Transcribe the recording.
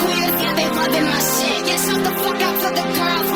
queers, yeah, they loving my shit. Yeah, shut the fuck up for the girls.